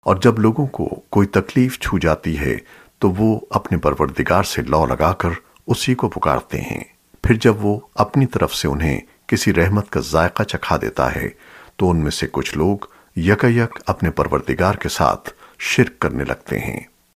اور جب لوگوں کو کوئی تکلیف چھو جاتی ہے، تو وہ اپنے پروردگار سے لو لگا کر اسی کو پکارتے ہیں۔ پھر جب وہ اپنی طرف سے انہیں کسی رحمت کا ذائقہ چکھا دیتا ہے، تو ان میں سے کچھ لوگ یک اپنے پروردگار کے ساتھ شرک کرنے لگتے ہیں۔